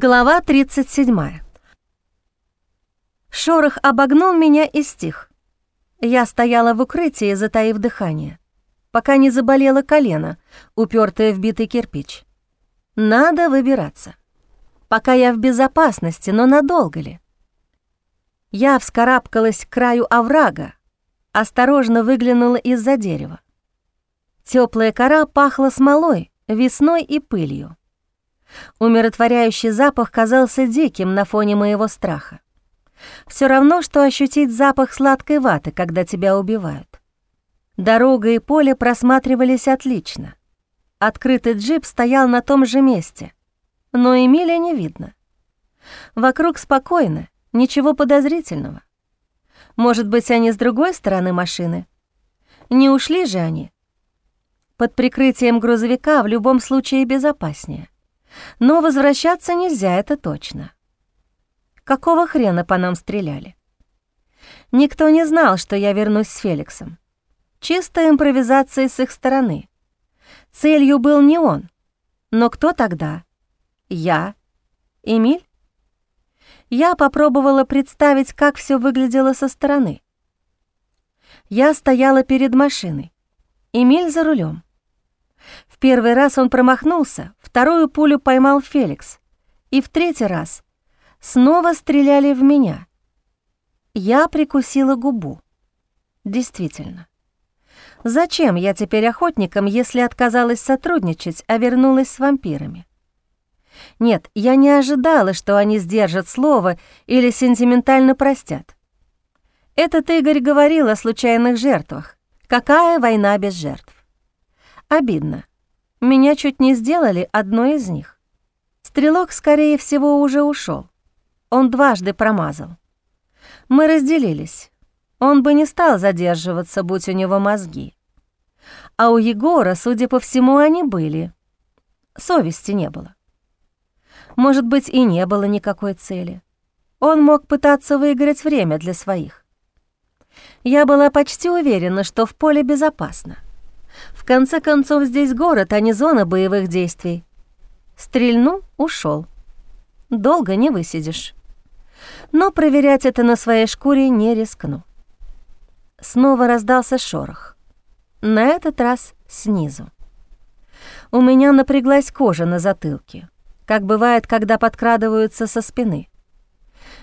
Глава 37. Шорох обогнул меня и стих. Я стояла в укрытии, затаив дыхание, пока не заболело колено, упертое в битый кирпич. Надо выбираться. Пока я в безопасности, но надолго ли? Я вскарабкалась к краю оврага, осторожно выглянула из-за дерева. Теплая кора пахла смолой, весной и пылью. Умиротворяющий запах казался диким на фоне моего страха. Все равно, что ощутить запах сладкой ваты, когда тебя убивают. Дорога и поле просматривались отлично. Открытый джип стоял на том же месте, но Эмиля не видно. Вокруг спокойно, ничего подозрительного. Может быть, они с другой стороны машины? Не ушли же они? Под прикрытием грузовика в любом случае безопаснее. Но возвращаться нельзя, это точно. Какого хрена по нам стреляли? Никто не знал, что я вернусь с Феликсом. Чистая импровизация с их стороны. Целью был не он. Но кто тогда? Я? Эмиль? Я попробовала представить, как все выглядело со стороны. Я стояла перед машиной. Эмиль за рулем. Первый раз он промахнулся, вторую пулю поймал Феликс. И в третий раз снова стреляли в меня. Я прикусила губу. Действительно. Зачем я теперь охотником, если отказалась сотрудничать, а вернулась с вампирами? Нет, я не ожидала, что они сдержат слово или сентиментально простят. Этот Игорь говорил о случайных жертвах. Какая война без жертв? Обидно. Меня чуть не сделали одной из них. Стрелок, скорее всего, уже ушел. Он дважды промазал. Мы разделились. Он бы не стал задерживаться, будь у него мозги. А у Егора, судя по всему, они были. Совести не было. Может быть, и не было никакой цели. Он мог пытаться выиграть время для своих. Я была почти уверена, что в поле безопасно. Конце концов, здесь город, а не зона боевых действий. Стрельнул, ушел. Долго не высидишь. Но проверять это на своей шкуре не рискну. Снова раздался шорох. На этот раз снизу. У меня напряглась кожа на затылке, как бывает, когда подкрадываются со спины.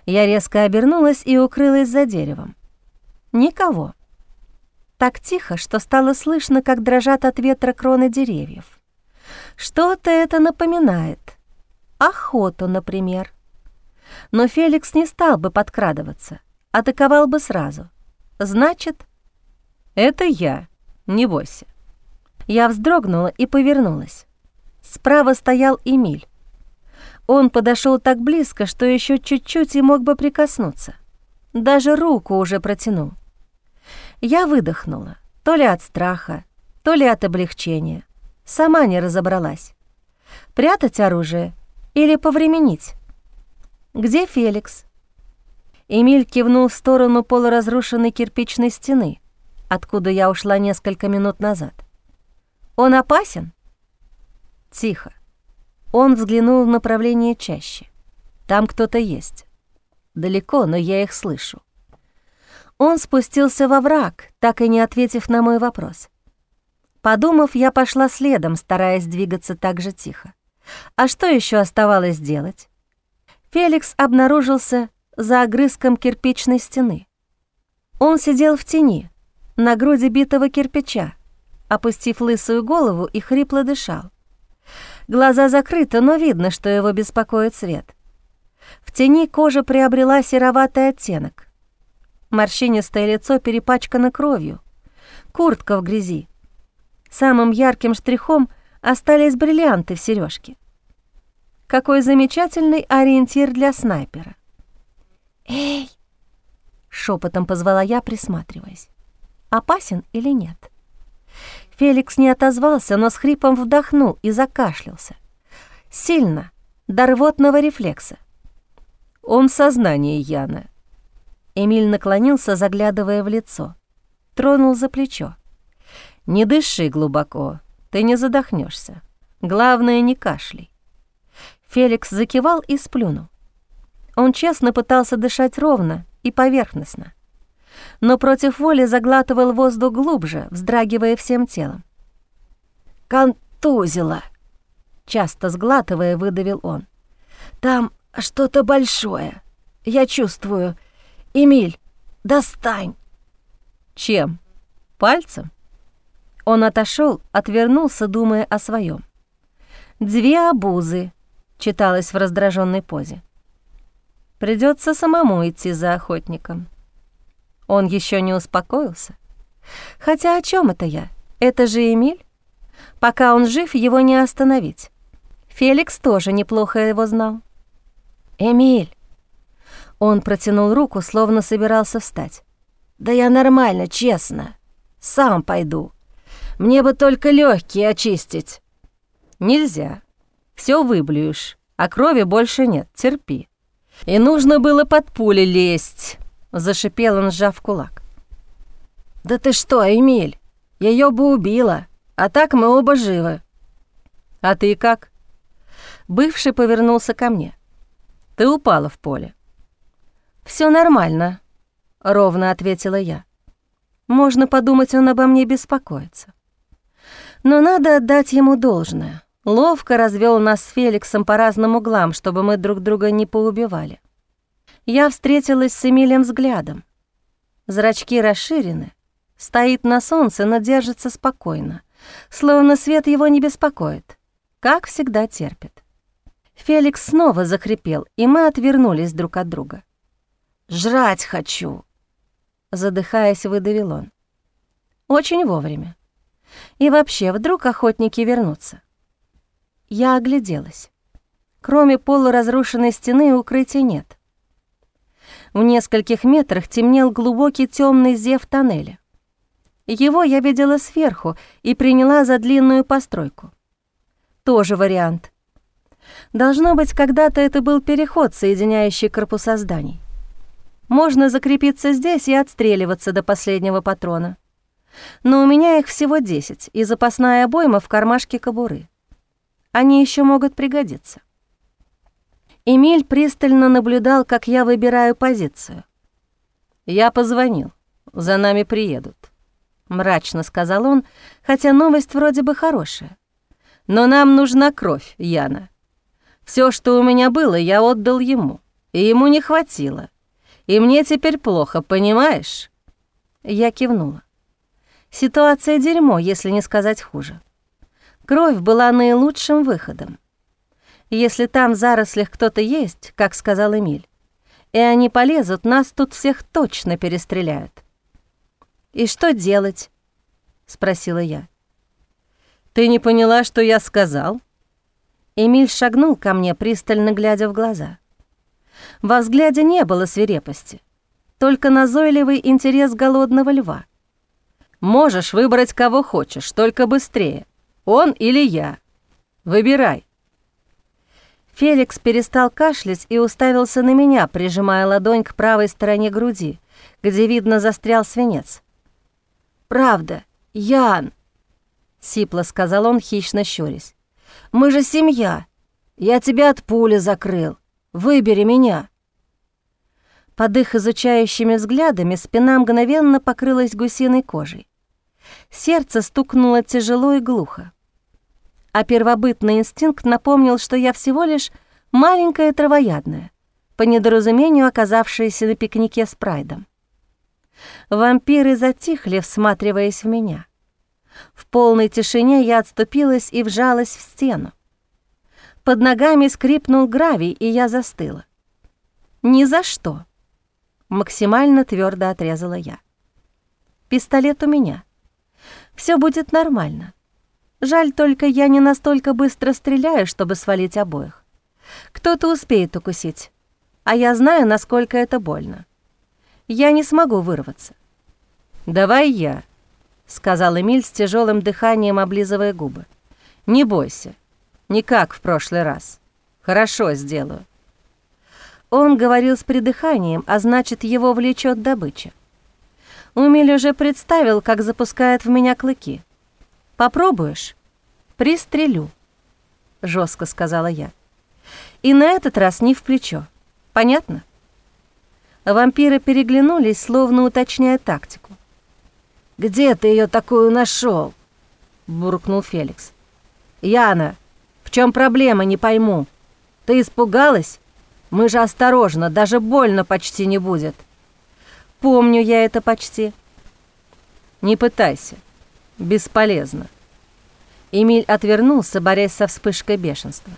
Я резко обернулась и укрылась за деревом. Никого. Так тихо, что стало слышно, как дрожат от ветра кроны деревьев. Что-то это напоминает. Охоту, например. Но Феликс не стал бы подкрадываться, атаковал бы сразу. Значит, это я, не бойся. Я вздрогнула и повернулась. Справа стоял Эмиль. Он подошел так близко, что еще чуть-чуть и мог бы прикоснуться. Даже руку уже протянул. Я выдохнула, то ли от страха, то ли от облегчения. Сама не разобралась. Прятать оружие или повременить? Где Феликс? Эмиль кивнул в сторону полуразрушенной кирпичной стены, откуда я ушла несколько минут назад. Он опасен? Тихо. Он взглянул в направление чаще. Там кто-то есть. Далеко, но я их слышу. Он спустился во враг, так и не ответив на мой вопрос. Подумав, я пошла следом, стараясь двигаться так же тихо. А что еще оставалось делать? Феликс обнаружился за огрызком кирпичной стены. Он сидел в тени, на груди битого кирпича, опустив лысую голову и хрипло дышал. Глаза закрыты, но видно, что его беспокоит свет. В тени кожа приобрела сероватый оттенок. Морщинистое лицо перепачкано кровью. Куртка в грязи. Самым ярким штрихом остались бриллианты в сережке. Какой замечательный ориентир для снайпера. «Эй!» — шепотом позвала я, присматриваясь. «Опасен или нет?» Феликс не отозвался, но с хрипом вдохнул и закашлялся. Сильно, до рвотного рефлекса. «Он в сознании, Яна», Эмиль наклонился, заглядывая в лицо. Тронул за плечо. «Не дыши глубоко, ты не задохнешься. Главное, не кашляй». Феликс закивал и сплюнул. Он честно пытался дышать ровно и поверхностно, но против воли заглатывал воздух глубже, вздрагивая всем телом. «Контузило!» — часто сглатывая, выдавил он. «Там что-то большое. Я чувствую. Эмиль, достань!» «Чем? Пальцем?» Он отошел, отвернулся, думая о своем. «Две обузы», — читалось в раздраженной позе. Придется самому идти за охотником. Он еще не успокоился. Хотя о чем это я? Это же Эмиль. Пока он жив, его не остановить. Феликс тоже неплохо его знал. «Эмиль!» Он протянул руку, словно собирался встать. «Да я нормально, честно. Сам пойду. Мне бы только легкие очистить». «Нельзя. Все выблюешь, а крови больше нет, терпи». «И нужно было под пули лезть», — зашипел он, сжав кулак. «Да ты что, Эмиль, ее бы убила, а так мы оба живы». «А ты как?» Бывший повернулся ко мне. «Ты упала в поле». Все нормально», — ровно ответила я. «Можно подумать, он обо мне беспокоится. Но надо отдать ему должное. Ловко развел нас с Феликсом по разным углам, чтобы мы друг друга не поубивали. Я встретилась с Эмилием взглядом. Зрачки расширены, стоит на солнце, но держится спокойно, словно свет его не беспокоит, как всегда терпит. Феликс снова захрипел, и мы отвернулись друг от друга. «Жрать хочу!» Задыхаясь, выдавил он. Очень вовремя. И вообще, вдруг охотники вернутся. Я огляделась. Кроме полуразрушенной стены укрытия нет. В нескольких метрах темнел глубокий темный зев тоннеля. Его я видела сверху и приняла за длинную постройку. Тоже вариант. Должно быть, когда-то это был переход, соединяющий корпуса зданий. Можно закрепиться здесь и отстреливаться до последнего патрона. Но у меня их всего 10, и запасная обойма в кармашке кобуры. Они еще могут пригодиться. Эмиль пристально наблюдал, как я выбираю позицию. «Я позвонил. За нами приедут», — мрачно сказал он, хотя новость вроде бы хорошая. «Но нам нужна кровь, Яна. Все, что у меня было, я отдал ему, и ему не хватило. И мне теперь плохо, понимаешь?» Я кивнула. Ситуация дерьмо, если не сказать хуже. Кровь была наилучшим выходом. Если там в зарослях кто-то есть, как сказал Эмиль, и они полезут, нас тут всех точно перестреляют. «И что делать?» — спросила я. «Ты не поняла, что я сказал?» Эмиль шагнул ко мне, пристально глядя в глаза. Во взгляде не было свирепости, только назойливый интерес голодного льва. «Можешь выбрать кого хочешь, только быстрее. Он или я? Выбирай». Феликс перестал кашлять и уставился на меня, прижимая ладонь к правой стороне груди, где, видно, застрял свинец. «Правда, Ян», — сипло сказал он, хищно щурясь. «Мы же семья. Я тебя от пули закрыл. Выбери меня». Под их изучающими взглядами спина мгновенно покрылась гусиной кожей. Сердце стукнуло тяжело и глухо а первобытный инстинкт напомнил, что я всего лишь маленькая травоядная, по недоразумению оказавшаяся на пикнике с Прайдом. Вампиры затихли, всматриваясь в меня. В полной тишине я отступилась и вжалась в стену. Под ногами скрипнул гравий, и я застыла. «Ни за что!» — максимально твердо отрезала я. «Пистолет у меня. Все будет нормально. Жаль только, я не настолько быстро стреляю, чтобы свалить обоих. Кто-то успеет укусить, а я знаю, насколько это больно. Я не смогу вырваться. «Давай я», — сказал Эмиль с тяжелым дыханием, облизывая губы. «Не бойся, не как в прошлый раз. Хорошо сделаю». Он говорил с придыханием, а значит, его влечет добыча. Умиль уже представил, как запускает в меня клыки — Попробуешь? Пристрелю, жестко сказала я. И на этот раз не в плечо. Понятно? Вампиры переглянулись, словно уточняя тактику. «Где ты ее такую нашел? буркнул Феликс. «Яна, чем проблема, не пойму. Ты испугалась? Мы же осторожно, даже больно почти не будет». «Помню я это почти». «Не пытайся. Бесполезно». Эмиль отвернулся, борясь со вспышкой бешенства.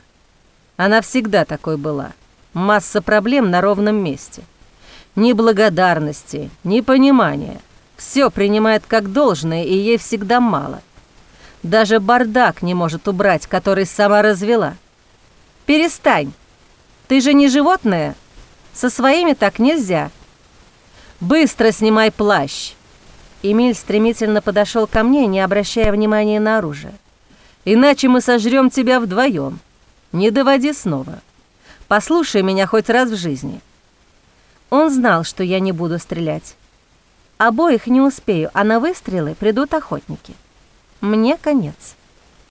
Она всегда такой была. Масса проблем на ровном месте. Ни благодарности, ни понимания. Все принимает как должное, и ей всегда мало. Даже бардак не может убрать, который сама развела. «Перестань! Ты же не животное! Со своими так нельзя!» «Быстро снимай плащ!» Эмиль стремительно подошел ко мне, не обращая внимания на оружие. «Иначе мы сожрем тебя вдвоем. Не доводи снова. Послушай меня хоть раз в жизни». Он знал, что я не буду стрелять. Обоих не успею, а на выстрелы придут охотники. Мне конец.